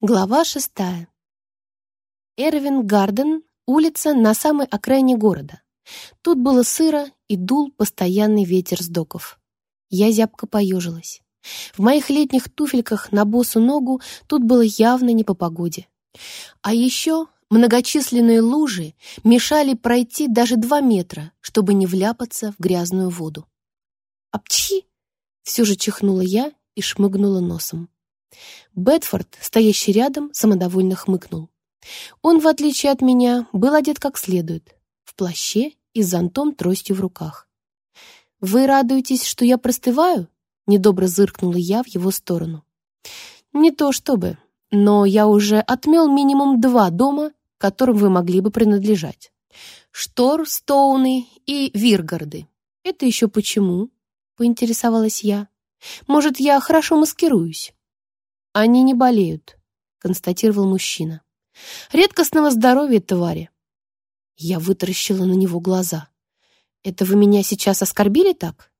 Глава шестая. Эрвин Гарден, улица на самой окраине города. Тут было сыро и дул постоянный ветер с доков. Я зябко поежилась. В моих летних туфельках на босу ногу тут было явно не по погоде. А еще многочисленные лужи мешали пройти даже два метра, чтобы не вляпаться в грязную воду. «Апчхи!» — все же чихнула я и шмыгнула носом. Бетфорд, стоящий рядом, самодовольно хмыкнул. Он, в отличие от меня, был одет как следует, в плаще и с зонтом тростью в руках. «Вы радуетесь, что я простываю?» — недобро зыркнула я в его сторону. «Не то чтобы, но я уже отмел минимум два дома, которым вы могли бы принадлежать. Штор, Стоуны и Виргарды. Это еще почему?» — поинтересовалась я. «Может, я хорошо маскируюсь?» «Они не болеют», — констатировал мужчина. «Редкостного здоровья, твари». Я вытаращила на него глаза. «Это вы меня сейчас оскорбили так?»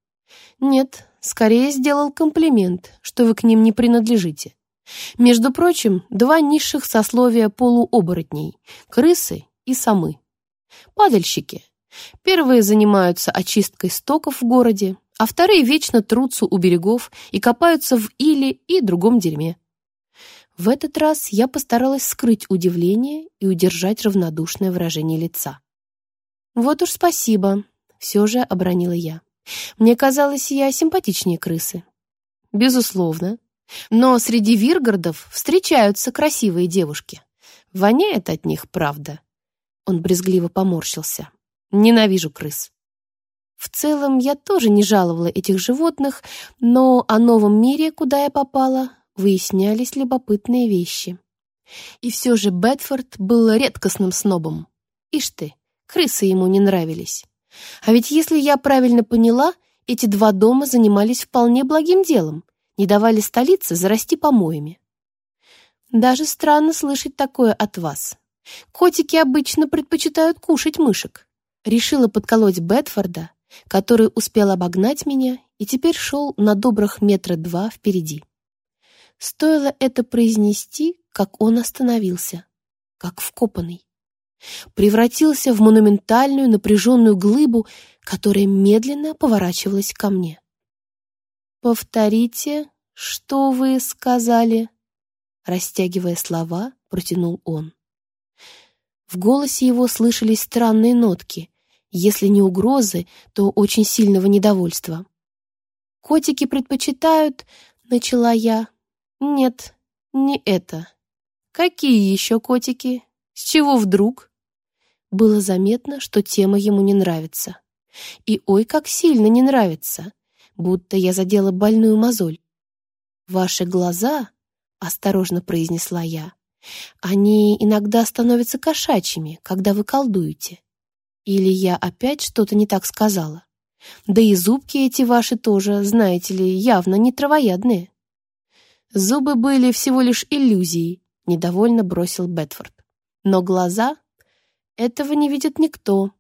«Нет, скорее сделал комплимент, что вы к ним не принадлежите. Между прочим, два низших сословия полуоборотней — крысы и самы. Падальщики. Первые занимаются очисткой стоков в городе, а вторые вечно трутся у берегов и копаются в иле и другом дерьме. В этот раз я постаралась скрыть удивление и удержать равнодушное выражение лица. «Вот уж спасибо», — все же обронила я. «Мне казалось, я симпатичнее крысы». «Безусловно. Но среди виргордов встречаются красивые девушки. Воняет от них, правда». Он брезгливо поморщился. «Ненавижу крыс». В целом, я тоже не жаловала этих животных, но о новом мире, куда я попала, выяснялись любопытные вещи. И все же Бетфорд был редкостным снобом. Ишь ты, крысы ему не нравились. А ведь если я правильно поняла, эти два дома занимались вполне благим делом, не давали столице зарасти помоями. Даже странно слышать такое от вас. Котики обычно предпочитают кушать мышек. Решила подколоть Бетфорда, который успел обогнать меня и теперь шел на добрых метра два впереди. Стоило это произнести, как он остановился, как вкопанный. Превратился в монументальную напряженную глыбу, которая медленно поворачивалась ко мне. «Повторите, что вы сказали?» Растягивая слова, протянул он. В голосе его слышались странные нотки, если не угрозы, то очень сильного недовольства. «Котики предпочитают...» — начала я, нет, не это. Какие еще котики? С чего вдруг? Было заметно, что тема ему не нравится. И ой, как сильно не нравится, будто я задела больную мозоль. «Ваши глаза», — осторожно произнесла я, «они иногда становятся кошачьими, когда вы колдуете. Или я опять что-то не так сказала? Да и зубки эти ваши тоже, знаете ли, явно не травоядные». Зубы были всего лишь иллюзией, недовольно бросил Бетфорд. Но глаза этого не видит никто,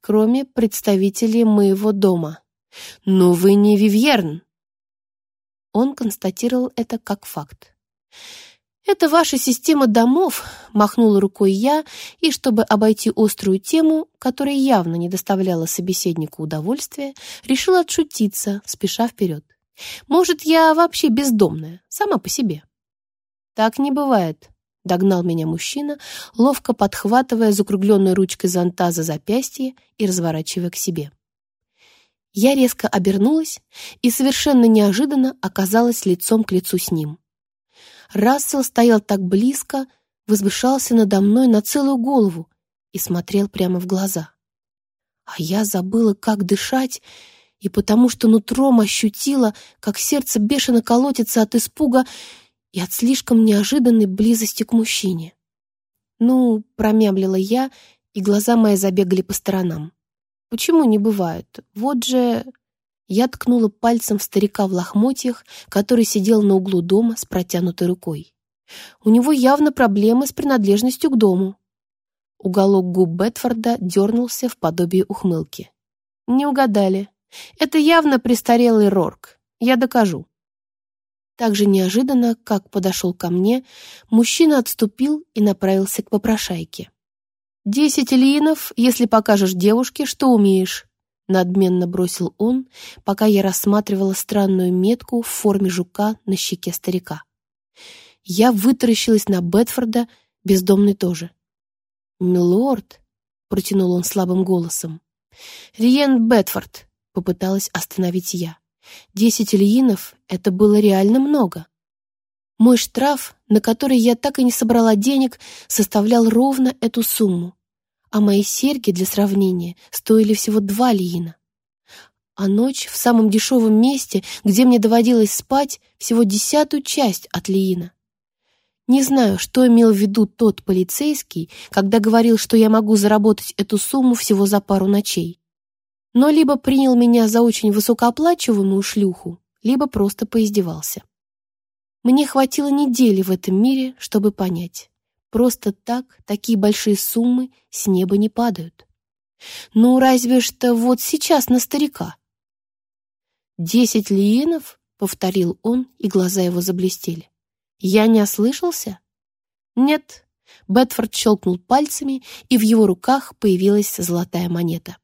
кроме представителей моего дома. «Ну вы не Вивьерн!» Он констатировал это как факт. «Это ваша система домов», — махнула рукой я, и, чтобы обойти острую тему, которая явно не доставляла собеседнику удовольствия, решила отшутиться, спеша вперед. Может, я вообще бездомная, сама по себе. Так не бывает, догнал меня мужчина, ловко подхватывая закругленной ручкой зонта за запястье и разворачивая к себе. Я резко обернулась и совершенно неожиданно оказалась лицом к лицу с ним. Рассел стоял так близко, возвышался надо мной на целую голову и смотрел прямо в глаза. А я забыла, как дышать, и потому что нутром ощутила, как сердце бешено колотится от испуга и от слишком неожиданной близости к мужчине. «Ну», — промямлила я, и глаза мои забегали по сторонам. «Почему не бывает? Вот же...» Я ткнула пальцем в старика в лохмотьях, который сидел на углу дома с протянутой рукой. У него явно проблемы с принадлежностью к дому. Уголок губ Бетфорда дернулся в подобие ухмылки. «Не угадали. Это явно престарелый Рорк. Я докажу. Так же неожиданно, как подошел ко мне, мужчина отступил и направился к попрошайке. «Десять линов, если покажешь девушке, что умеешь», надменно бросил он, пока я рассматривала странную метку в форме жука на щеке старика. Я вытаращилась на Бетфорда, бездомный тоже. «Милорд», — протянул он слабым голосом. «Риен Бетфорд», — попыталась остановить я. «Десять льинов — это было реально много». Мой штраф, на который я так и не собрала денег, составлял ровно эту сумму а мои серьги, для сравнения, стоили всего два лиина. А ночь в самом дешевом месте, где мне доводилось спать, всего десятую часть от лиина. Не знаю, что имел в виду тот полицейский, когда говорил, что я могу заработать эту сумму всего за пару ночей. Но либо принял меня за очень высокооплачиваемую шлюху, либо просто поиздевался. Мне хватило недели в этом мире, чтобы понять. Просто так такие большие суммы с неба не падают. Ну, разве что вот сейчас на старика. «Десять лиенов?» — повторил он, и глаза его заблестели. «Я не ослышался?» «Нет». Бетфорд щелкнул пальцами, и в его руках появилась золотая монета.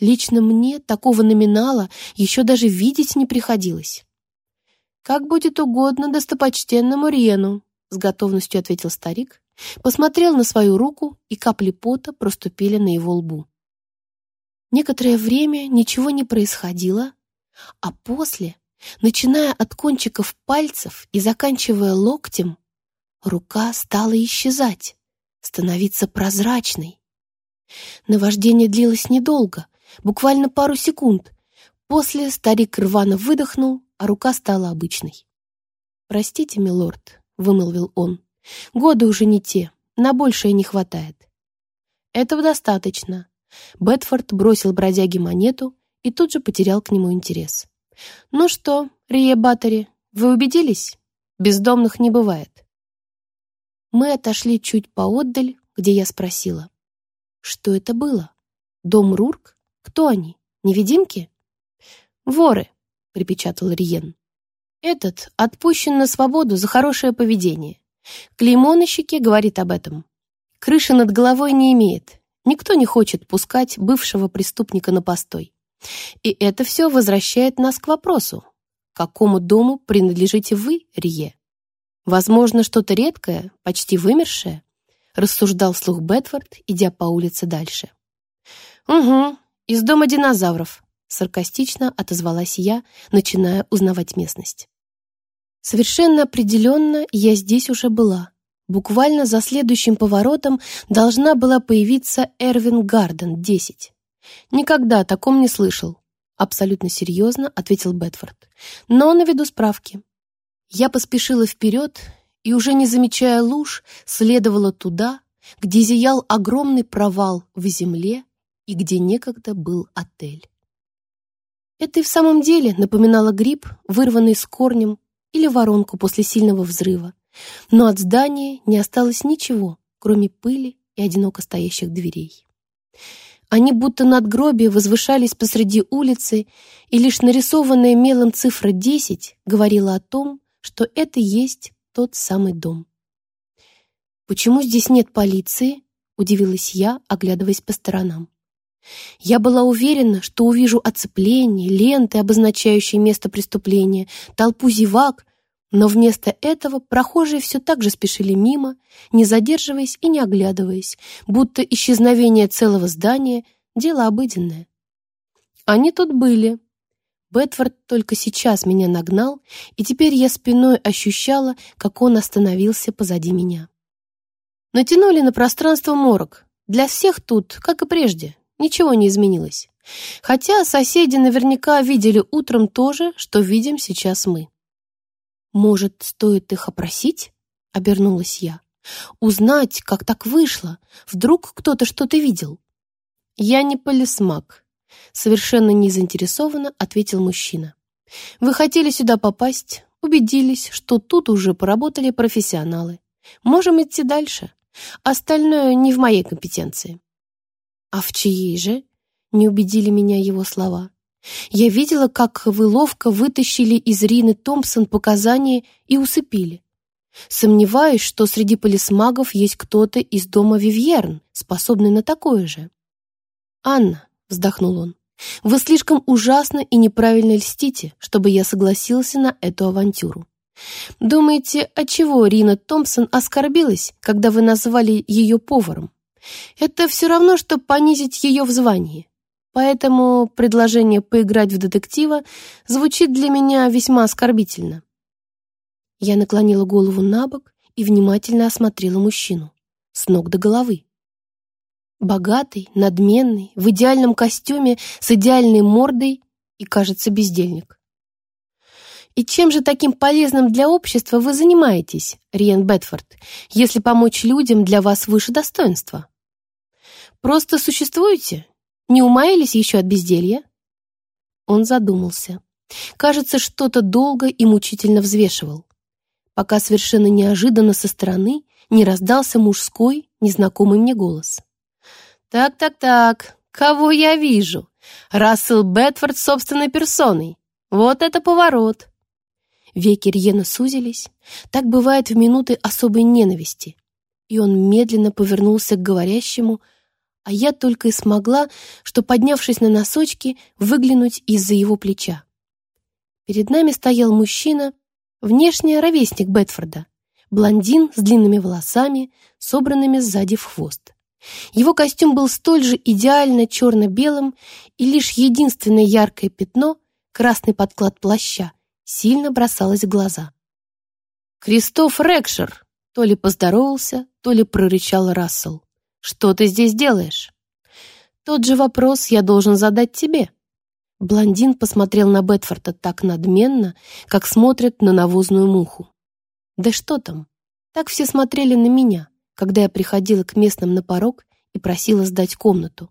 Лично мне такого номинала еще даже видеть не приходилось. «Как будет угодно достопочтенному Рену», с готовностью ответил старик, посмотрел на свою руку, и капли пота проступили на его лбу. Некоторое время ничего не происходило, а после, начиная от кончиков пальцев и заканчивая локтем, рука стала исчезать, становиться прозрачной. Наваждение длилось недолго, буквально пару секунд. После старик рвано выдохнул, а рука стала обычной. «Простите, милорд, вымолвил он. «Годы уже не те, на большее не хватает». «Этого достаточно». Бетфорд бросил бродяге монету и тут же потерял к нему интерес. «Ну что, Рие Баттери, вы убедились? Бездомных не бывает». Мы отошли чуть поотдаль, где я спросила. «Что это было? Дом Рурк? Кто они? Невидимки?» «Воры», — припечатал Риен. Этот отпущен на свободу за хорошее поведение. Клеймо на щеке говорит об этом. Крыши над головой не имеет. Никто не хочет пускать бывшего преступника на постой. И это все возвращает нас к вопросу. Какому дому принадлежите вы, Рие? Возможно, что-то редкое, почти вымершее, рассуждал слух Бетфорд, идя по улице дальше. Угу, из дома динозавров, саркастично отозвалась я, начиная узнавать местность. Совершенно определенно я здесь уже была. Буквально за следующим поворотом должна была появиться Эрвин Гарден, 10. Никогда о таком не слышал. Абсолютно серьезно ответил Бетфорд. Но наведу справки. Я поспешила вперед и, уже не замечая луж, следовала туда, где зиял огромный провал в земле и где некогда был отель. Это и в самом деле напоминало гриб, вырванный с корнем или воронку после сильного взрыва. Но от здания не осталось ничего, кроме пыли и одиноко стоящих дверей. Они будто надгробия возвышались посреди улицы, и лишь нарисованная мелом цифра 10 говорила о том, что это есть тот самый дом. «Почему здесь нет полиции?» — удивилась я, оглядываясь по сторонам. Я была уверена, что увижу оцепление, ленты, обозначающие место преступления, толпу зевак, но вместо этого прохожие все так же спешили мимо, не задерживаясь и не оглядываясь, будто исчезновение целого здания — дело обыденное. Они тут были. Бетфорд только сейчас меня нагнал, и теперь я спиной ощущала, как он остановился позади меня. Натянули на пространство морок. Для всех тут, как и прежде, Ничего не изменилось. Хотя соседи наверняка видели утром то же, что видим сейчас мы. «Может, стоит их опросить?» — обернулась я. «Узнать, как так вышло. Вдруг кто-то что-то видел?» «Я не полисмак», — совершенно не заинтересованно ответил мужчина. «Вы хотели сюда попасть, убедились, что тут уже поработали профессионалы. Можем идти дальше. Остальное не в моей компетенции». «А в чьей же?» — не убедили меня его слова. Я видела, как вы ловко вытащили из Рины Томпсон показания и усыпили. Сомневаюсь, что среди полисмагов есть кто-то из дома Вивьерн, способный на такое же. «Анна», — вздохнул он, — «вы слишком ужасно и неправильно льстите, чтобы я согласился на эту авантюру. Думаете, отчего Рина Томпсон оскорбилась, когда вы назвали ее поваром? Это все равно, что понизить ее в звании. Поэтому предложение поиграть в детектива звучит для меня весьма оскорбительно. Я наклонила голову на бок и внимательно осмотрела мужчину с ног до головы. Богатый, надменный, в идеальном костюме, с идеальной мордой и, кажется, бездельник. И чем же таким полезным для общества вы занимаетесь, Риен Бетфорд, если помочь людям для вас выше достоинства? Просто существуете? Не умаялись еще от безделья?» Он задумался. Кажется, что-то долго и мучительно взвешивал. Пока совершенно неожиданно со стороны не раздался мужской, незнакомый мне голос. «Так-так-так, кого я вижу? Рассел Бетфорд собственной персоной. Вот это поворот!» Веки Рьена сузились. Так бывает в минуты особой ненависти. И он медленно повернулся к говорящему, а я только и смогла, что, поднявшись на носочки, выглянуть из-за его плеча. Перед нами стоял мужчина, внешне ровесник Бетфорда, блондин с длинными волосами, собранными сзади в хвост. Его костюм был столь же идеально черно-белым, и лишь единственное яркое пятно, красный подклад плаща, сильно бросалось в глаза. «Кристоф Рекшер!» то ли поздоровался, то ли прорычал Рассел. Что ты здесь делаешь? Тот же вопрос я должен задать тебе. Блондин посмотрел на Бетфорда так надменно, как смотрят на навозную муху. Да что там? Так все смотрели на меня, когда я приходила к местным на порог и просила сдать комнату.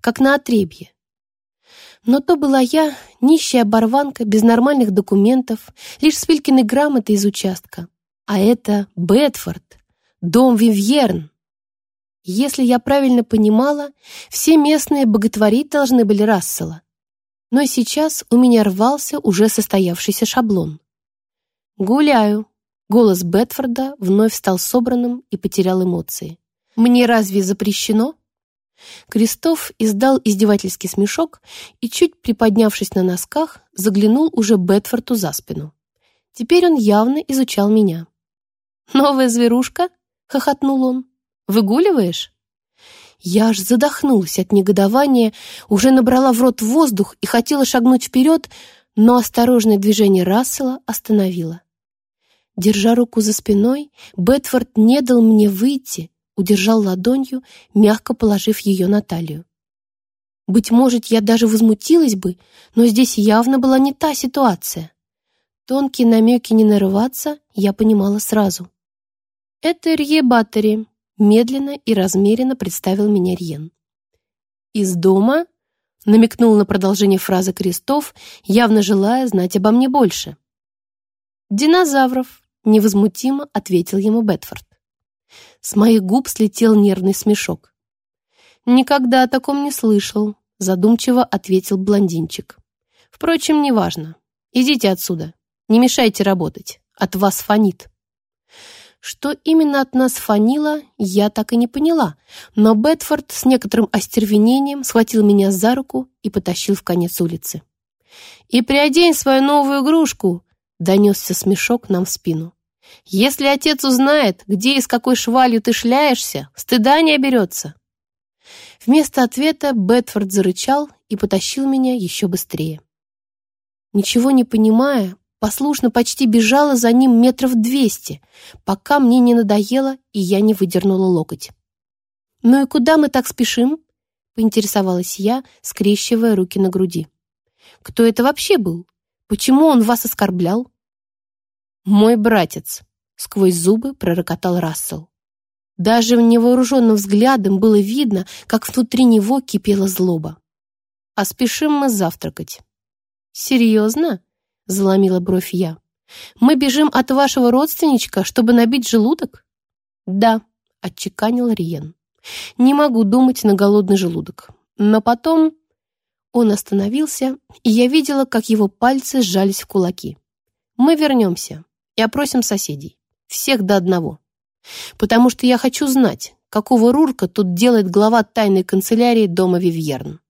Как на отребье. Но то была я, нищая оборванка, без нормальных документов, лишь с Вилькиной грамотой из участка. А это Бетфорд, дом Вивьерн, если я правильно понимала, все местные боготворить должны были Рассела. Но сейчас у меня рвался уже состоявшийся шаблон. «Гуляю», — голос Бетфорда вновь стал собранным и потерял эмоции. «Мне разве запрещено?» Крестов издал издевательский смешок и, чуть приподнявшись на носках, заглянул уже Бетфорду за спину. Теперь он явно изучал меня. «Новая зверушка?» — хохотнул он. Выгуливаешь?» Я аж задохнулась от негодования, уже набрала в рот воздух и хотела шагнуть вперед, но осторожное движение Рассела остановило. Держа руку за спиной, Бетфорд не дал мне выйти, удержал ладонью, мягко положив ее на талию. Быть может, я даже возмутилась бы, но здесь явно была не та ситуация. Тонкие намеки не нарываться я понимала сразу. «Это Рье Баттери», Медленно и размеренно представил меня Рьен. «Из дома?» — намекнул на продолжение фразы Крестов, явно желая знать обо мне больше. «Динозавров», — невозмутимо ответил ему Бетфорд. С моих губ слетел нервный смешок. «Никогда о таком не слышал», — задумчиво ответил блондинчик. «Впрочем, неважно. Идите отсюда. Не мешайте работать. От вас фонит». Что именно от нас фанило, я так и не поняла, но Бетфорд с некоторым остервенением схватил меня за руку и потащил в конец улицы. «И приодень свою новую игрушку!» — донесся смешок нам в спину. «Если отец узнает, где и с какой швалью ты шляешься, стыда не оберется!» Вместо ответа Бетфорд зарычал и потащил меня еще быстрее. Ничего не понимая, послушно почти бежала за ним метров двести, пока мне не надоело, и я не выдернула локоть. «Ну и куда мы так спешим?» — поинтересовалась я, скрещивая руки на груди. «Кто это вообще был? Почему он вас оскорблял?» «Мой братец», — сквозь зубы пророкотал Рассел. Даже в невооруженным взглядом было видно, как внутри него кипела злоба. «А спешим мы завтракать». «Серьезно?» Заломила бровь я. «Мы бежим от вашего родственничка, чтобы набить желудок?» «Да», — отчеканил Риен. «Не могу думать на голодный желудок. Но потом...» Он остановился, и я видела, как его пальцы сжались в кулаки. «Мы вернемся и опросим соседей. Всех до одного. Потому что я хочу знать, какого Рурка тут делает глава тайной канцелярии дома Вивьерн.